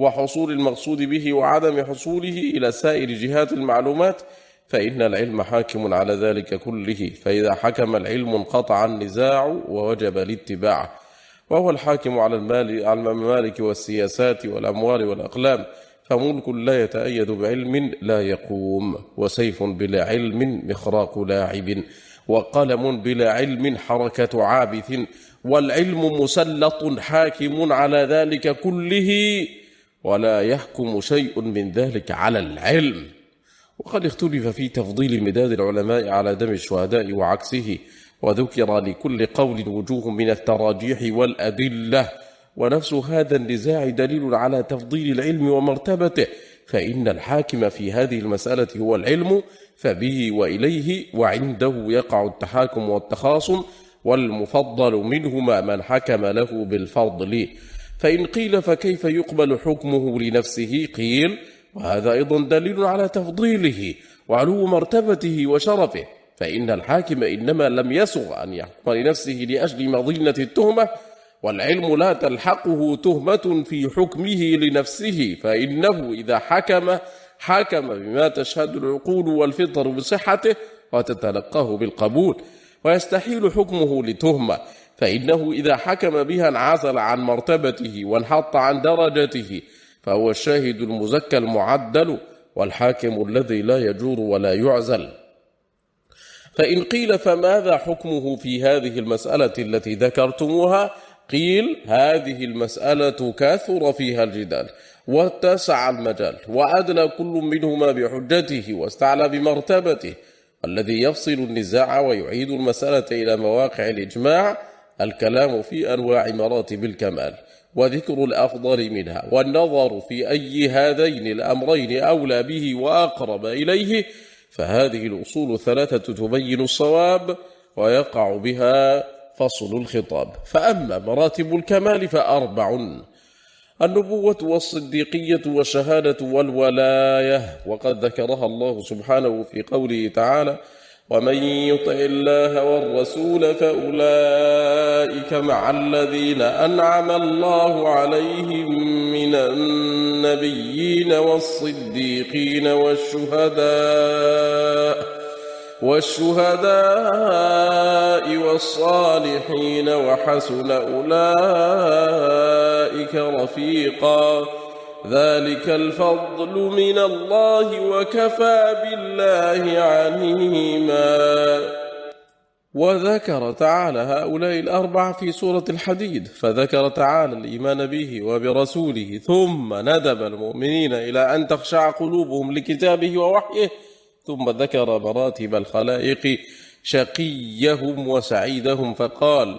وحصول المقصود به وعدم حصوله إلى سائر جهات المعلومات فإن العلم حاكم على ذلك كله فإذا حكم العلم انقطع النزاع ووجب الاتباع. وهو الحاكم على المال على الممالك والسياسات والأموال والأقلام فملك لا يتأيد بعلم لا يقوم وسيف بلا علم مخراق لاعب وقلم بلا علم حركة عابث والعلم مسلط حاكم على ذلك كله ولا يحكم شيء من ذلك على العلم. وقد اختلف في تفضيل مداد العلماء على دم الشهداء وعكسه وذكر لكل قول وجوه من التراجيح والأدلة. ونفس هذا النزاع دليل على تفضيل العلم ومرتبته فإن الحاكم في هذه المسألة هو العلم فبه وإليه وعنده يقع التحاكم والتخاصم والمفضل منهما من حكم له بالفضل. فإن قيل فكيف يقبل حكمه لنفسه؟ قيل وهذا أيضا دليل على تفضيله وعلو مرتبته وشرفه فإن الحاكم إنما لم يسغ أن يحكم لنفسه لأجل مظنة التهمة والعلم لا تلحقه تهمة في حكمه لنفسه فإنه إذا حكم حكم بما تشهد العقول والفطر بصحته وتتلقاه بالقبول ويستحيل حكمه لتهمة. فإنه إذا حكم بها انعزل عن مرتبته وانحط عن درجته فهو الشاهد المزكى المعدل والحاكم الذي لا يجور ولا يعزل. فإن قيل فماذا حكمه في هذه المسألة التي ذكرتموها؟ قيل هذه المسألة كثر فيها الجدال واتسع المجال وأدنى كل منهما بحجته واستعلى بمرتبته الذي يفصل النزاع ويعيد المسألة إلى مواقع الإجماع الكلام في أنواع مراتب الكمال وذكر الأفضل منها والنظر في أي هذين الأمرين أولى به وأقرب إليه فهذه الأصول الثلاثة تبين الصواب ويقع بها فصل الخطاب. فأما مراتب الكمال فأربع النبوة والصديقية والشهادة والولاية وقد ذكرها الله سبحانه في قوله تعالى ومن يطع الله والرسول فأولئك مع الذين أنعم الله عليهم من النبيين والصديقين والشهداء والشهداء والصالحين وحسن أولئك رفيقا. ذلك الفضل من الله وكفى بالله عليما. وذكر تعالى هؤلاء الأربعة في سورة الحديد فذكر تعالى الإيمان به وبرسوله ثم ندب المؤمنين إلى أن تخشع قلوبهم لكتابه ووحيه ثم ذكر مراتب الخلائق شقيهم وسعيدهم فقال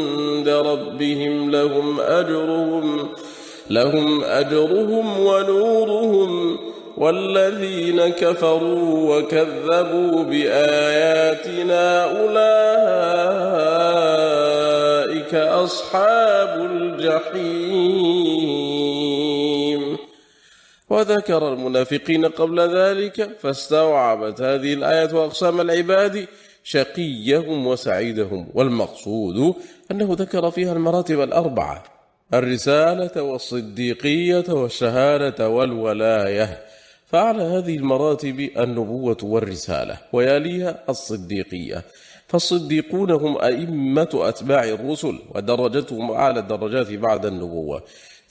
ربهم لهم أجرهم لهم أجرهم ونورهم. والذين كفروا وكذبوا بآياتنا أولئك أصحاب الجحيم. وذكر المنافقين قبل ذلك فاستوعبت هذه الآية أقسام العباد شقيهم وسعيدهم والمقصود أنه ذكر فيها المراتب الأربعة الرسالة والصديقية والشهادة والولاية. فعلى هذه المراتب النبوة والرسالة ويليها الصديقية. فالصديقون هم أئمة أتباع الرسل ودرجتهم أعلى الدرجات بعد النبوة.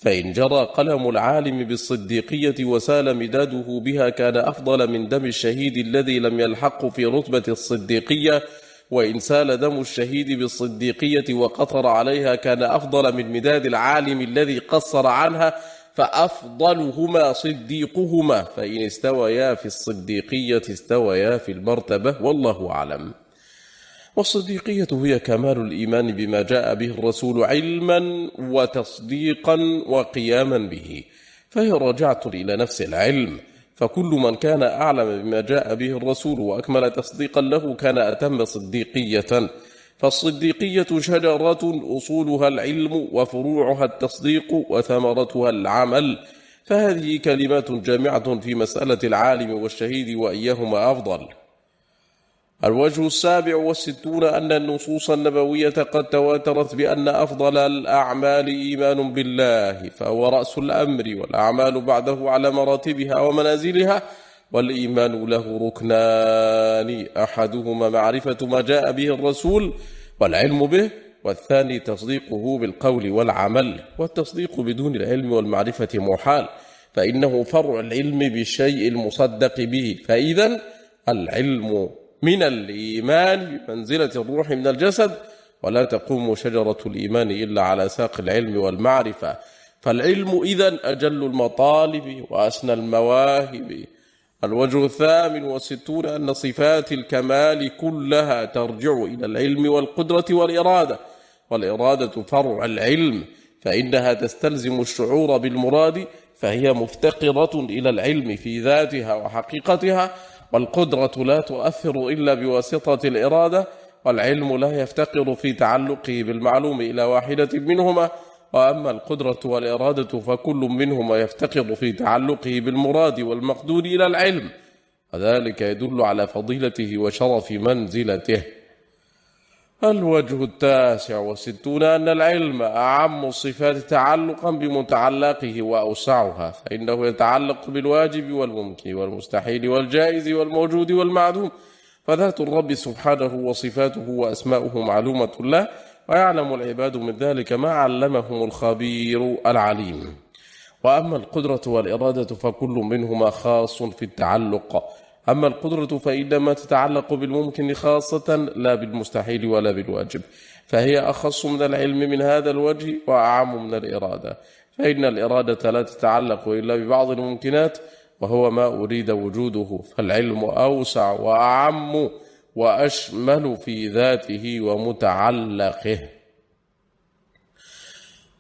فإن جرى قلم العالم بالصديقية وسال مداده بها كان أفضل من دم الشهيد الذي لم يلحق في رتبة الصديقية وإن سال دم الشهيد بالصديقية وقطر عليها كان أفضل من مداد العالم الذي قصر عنها فأفضلهما صديقهما فإن استويا في الصديقية استويا في المرتبة والله أعلم. والصديقية هي كمال الإيمان بما جاء به الرسول علما وتصديقا وقياما به. فهي راجعة إلى نفس العلم. فكل من كان أعلم بما جاء به الرسول وأكمل تصديقا له كان أتم صديقية. فالصديقية شجرة أصولها العلم وفروعها التصديق وثمرتها العمل. فهذه كلمات جامعة في مسألة العالم والشهيد وأيهما أفضل. الوجه السابع والستون أن النصوص النبوية قد تواترت بأن أفضل الأعمال إيمان بالله فهو رأس الأمر والأعمال بعده على مراتبها ومنازلها والإيمان له ركنان أحدهما معرفة ما جاء به الرسول والعلم به والثاني تصديقه بالقول والعمل والتصديق بدون العلم والمعرفة محال فإنه فرع العلم بالشيء المصدق به فإذا العلم من الإيمان بمنزلة الروح من الجسد ولا تقوم شجرة الإيمان إلا على ساق العلم والمعرفة. فالعلم إذا أجل المطالب وأسنى المواهب. الوجه الثامن والستون أن صفات الكمال كلها ترجع إلى العلم والقدرة والإرادة. والإرادة فرع العلم فإنها تستلزم الشعور بالمراد فهي مفتقرة إلى العلم في ذاتها وحقيقتها. والقدرة لا تؤثر إلا بواسطة الإرادة والعلم لا يفتقر في تعلقه بالمعلوم إلى واحدة منهما. وأما القدرة والإرادة فكل منهما يفتقر في تعلقه بالمراد والمقدور إلى العلم وذلك يدل على فضيلته وشرف منزلته. الوجه التاسع والستون أن العلم أعم الصفات تعلقا بمتعلقه وأوسعها فإنه يتعلق بالواجب والممكن والمستحيل والجائز والموجود والمعدوم. فذات الرب سبحانه وصفاته وأسماؤه معلومة له ويعلم العباد من ذلك ما علمهم الخبير العليم. وأما القدرة والإرادة فكل منهما خاص في التعلق. أما القدرة فإنما تتعلق بالممكن خاصة لا بالمستحيل ولا بالواجب فهي أخص من العلم من هذا الوجه وأعم من الإرادة فإن الإرادة لا تتعلق إلا ببعض الممكنات وهو ما أريد وجوده فالعلم أوسع وأعم وأشمل في ذاته ومتعلقه.